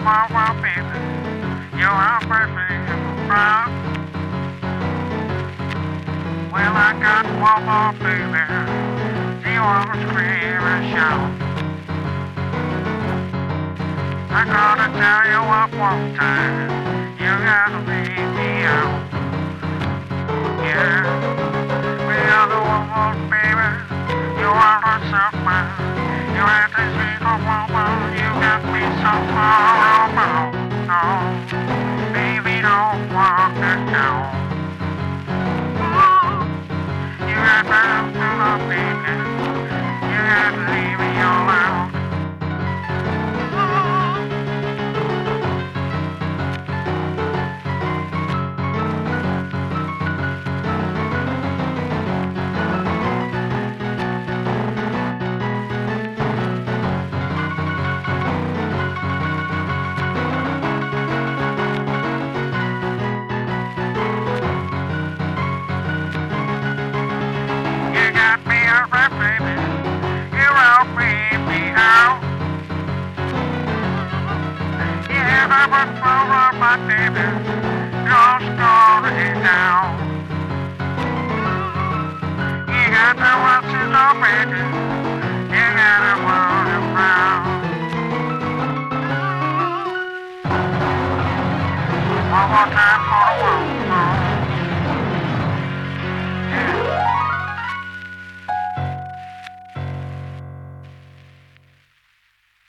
wow, wow, baby. You are perfect proud. Well, I got one more baby. You wanna scream and shout. I gotta tell you what one time. You gotta leave me out. Yeah. We are the one more baby. You are the someone. You have to see the woman. You got me so far Baby, never throw my baby. Your story down. You got to watch it all, baby. You it round. One more time for